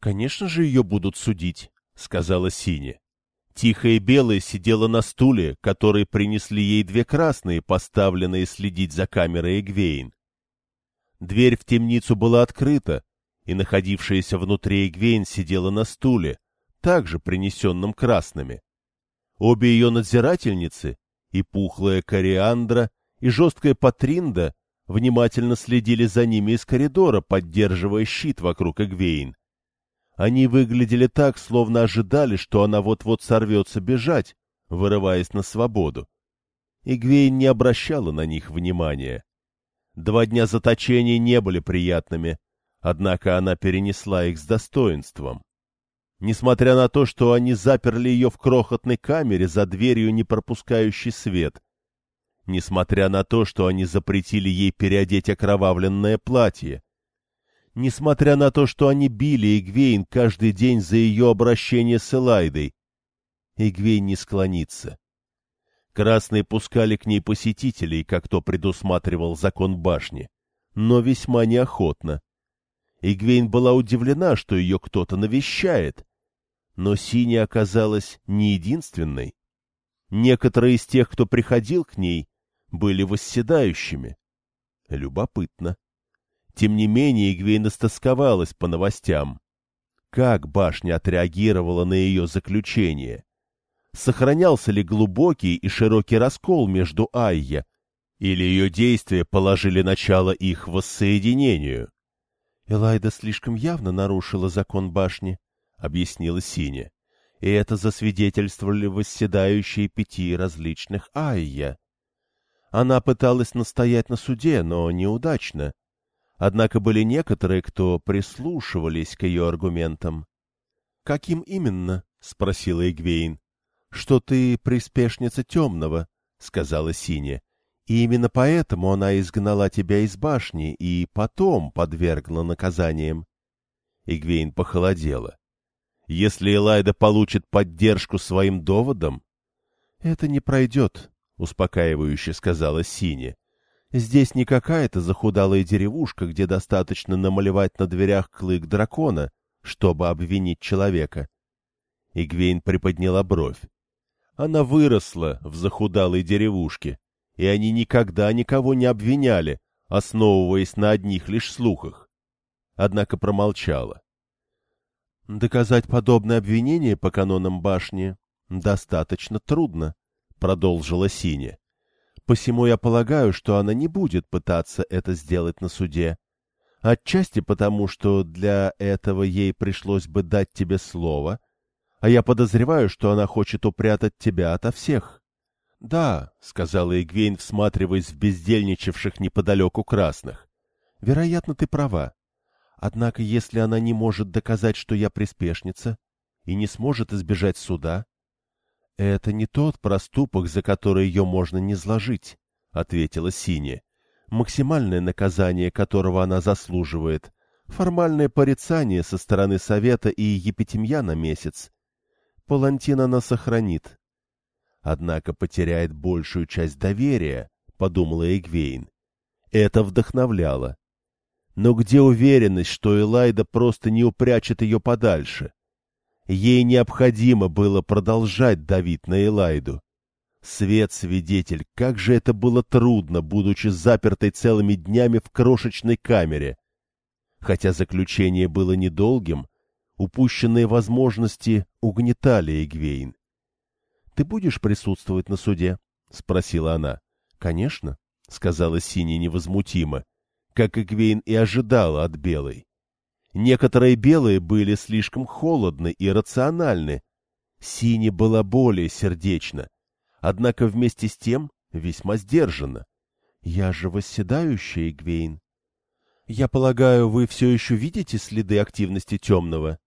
Конечно же, ее будут судить, — сказала Синя. Тихая белая сидела на стуле, который принесли ей две красные, поставленные следить за камерой Эгвейн. Дверь в темницу была открыта, и находившаяся внутри Эгвейн сидела на стуле, также принесенном красными. Обе ее надзирательницы, и пухлая кориандра, и жесткая патринда, внимательно следили за ними из коридора, поддерживая щит вокруг Эгвейн. Они выглядели так, словно ожидали, что она вот-вот сорвется бежать, вырываясь на свободу. Игвейн не обращала на них внимания. Два дня заточения не были приятными, однако она перенесла их с достоинством. Несмотря на то, что они заперли ее в крохотной камере за дверью, не пропускающей свет, несмотря на то, что они запретили ей переодеть окровавленное платье, несмотря на то, что они били Игвейн каждый день за ее обращение с Элайдой. Игвейн не склонится. Красные пускали к ней посетителей, как то предусматривал закон башни, но весьма неохотно. Игвейн была удивлена, что ее кто-то навещает, но Синя оказалась не единственной. Некоторые из тех, кто приходил к ней, были восседающими. Любопытно. Тем не менее, Игвейн истосковалась по новостям. Как башня отреагировала на ее заключение? Сохранялся ли глубокий и широкий раскол между Айя, или ее действия положили начало их воссоединению? Элайда слишком явно нарушила закон башни, — объяснила Синя. И это засвидетельствовали восседающие пяти различных Айя. Она пыталась настоять на суде, но неудачно. Однако были некоторые, кто прислушивались к ее аргументам. — Каким именно? — спросила Игвейн. — Что ты приспешница темного, — сказала Синя. И именно поэтому она изгнала тебя из башни и потом подвергла наказаниям. Игвейн похолодела. Если Элайда получит поддержку своим доводом... — Это не пройдет, — успокаивающе сказала Синя. Здесь не какая-то захудалая деревушка, где достаточно намалевать на дверях клык дракона, чтобы обвинить человека. Игвейн приподняла бровь. Она выросла в захудалой деревушке, и они никогда никого не обвиняли, основываясь на одних лишь слухах. Однако промолчала. «Доказать подобное обвинение по канонам башни достаточно трудно», — продолжила Синя. Посему я полагаю, что она не будет пытаться это сделать на суде. Отчасти потому, что для этого ей пришлось бы дать тебе слово, а я подозреваю, что она хочет упрятать тебя ото всех. — Да, — сказала Игвейн, всматриваясь в бездельничавших неподалеку красных. — Вероятно, ты права. Однако, если она не может доказать, что я приспешница, и не сможет избежать суда, — Это не тот проступок, за который ее можно не сложить, — ответила Синя. — Максимальное наказание, которого она заслуживает. Формальное порицание со стороны Совета и Епитемья на месяц. Палантин она сохранит. Однако потеряет большую часть доверия, — подумала Эгвейн. Это вдохновляло. Но где уверенность, что Элайда просто не упрячет ее подальше? Ей необходимо было продолжать давить на Элайду. Свет-свидетель, как же это было трудно, будучи запертой целыми днями в крошечной камере. Хотя заключение было недолгим, упущенные возможности угнетали Эгвейн. — Ты будешь присутствовать на суде? — спросила она. — Конечно, — сказала Синя невозмутимо, как Эгвейн и ожидала от Белой. Некоторые белые были слишком холодны и рациональны. Сине была более сердечна, однако вместе с тем весьма сдержана. Я же восседающая, Игвейн. Я полагаю, вы все еще видите следы активности темного?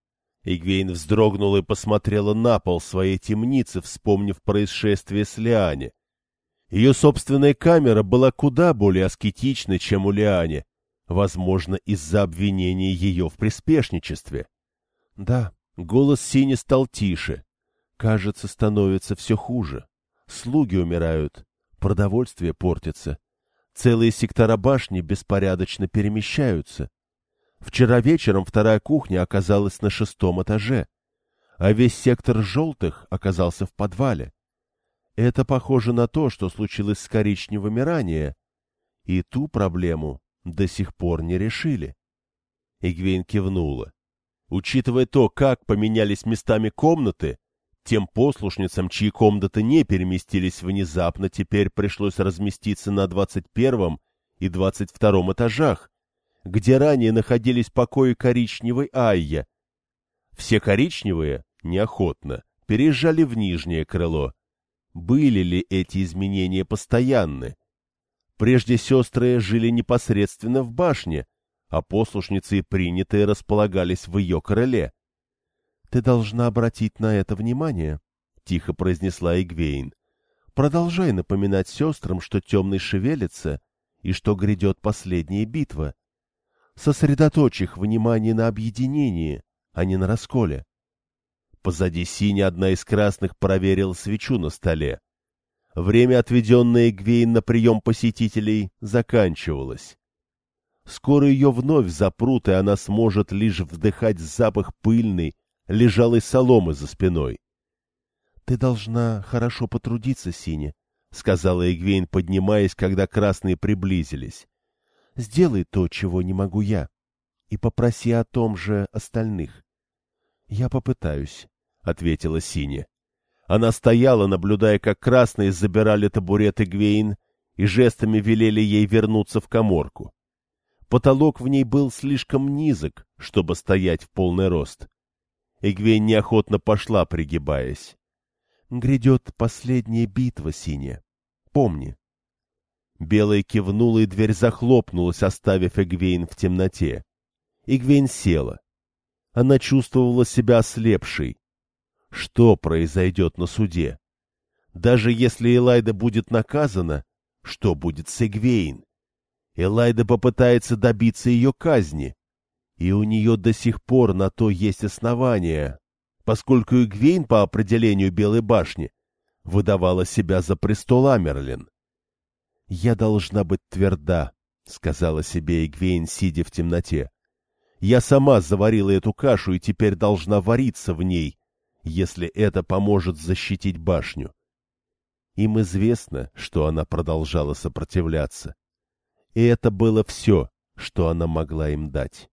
Игвейн вздрогнула и посмотрела на пол своей темницы, вспомнив происшествие с Лиане. Ее собственная камера была куда более аскетичной, чем у Лиане, возможно, из-за обвинения ее в приспешничестве. Да, голос Сини стал тише. Кажется, становится все хуже. Слуги умирают, продовольствие портится. Целые сектора башни беспорядочно перемещаются. Вчера вечером вторая кухня оказалась на шестом этаже, а весь сектор желтых оказался в подвале. Это похоже на то, что случилось с коричневыми ранее, и ту проблему до сих пор не решили. Игвейн кивнула. Учитывая то, как поменялись местами комнаты, тем послушницам, чьи комнаты не переместились внезапно, теперь пришлось разместиться на двадцать первом и двадцать втором этажах, где ранее находились покои коричневой Айя. Все коричневые, неохотно, переезжали в нижнее крыло. Были ли эти изменения постоянны? Прежде сестры жили непосредственно в башне, а послушницы и принятые располагались в ее крыле. — Ты должна обратить на это внимание, — тихо произнесла Игвейн. — Продолжай напоминать сестрам, что темный шевелится и что грядет последняя битва. Сосредоточь их внимание на объединении, а не на расколе. Позади сини одна из красных проверила свечу на столе. Время, отведенное Гвейн на прием посетителей, заканчивалось. Скоро ее вновь запрут, и она сможет лишь вдыхать запах пыльной, лежалой соломы за спиной. — Ты должна хорошо потрудиться, Синя, — сказала Эгвейн, поднимаясь, когда красные приблизились. — Сделай то, чего не могу я, и попроси о том же остальных. — Я попытаюсь, — ответила Синя. Она стояла, наблюдая, как красные забирали табурет Игвейн и жестами велели ей вернуться в коморку. Потолок в ней был слишком низок, чтобы стоять в полный рост. Игвейн неохотно пошла, пригибаясь. «Грядет последняя битва, синяя. Помни». Белая кивнула, и дверь захлопнулась, оставив Эгвейн в темноте. Игвейн села. Она чувствовала себя ослепшей. Что произойдет на суде? Даже если Элайда будет наказана, что будет с Эгвейн? Элайда попытается добиться ее казни, и у нее до сих пор на то есть основания, поскольку Эгвейн по определению Белой башни выдавала себя за престол Амерлин. «Я должна быть тверда», — сказала себе Эгвейн, сидя в темноте. «Я сама заварила эту кашу и теперь должна вариться в ней, если это поможет защитить башню». Им известно, что она продолжала сопротивляться. И это было все, что она могла им дать.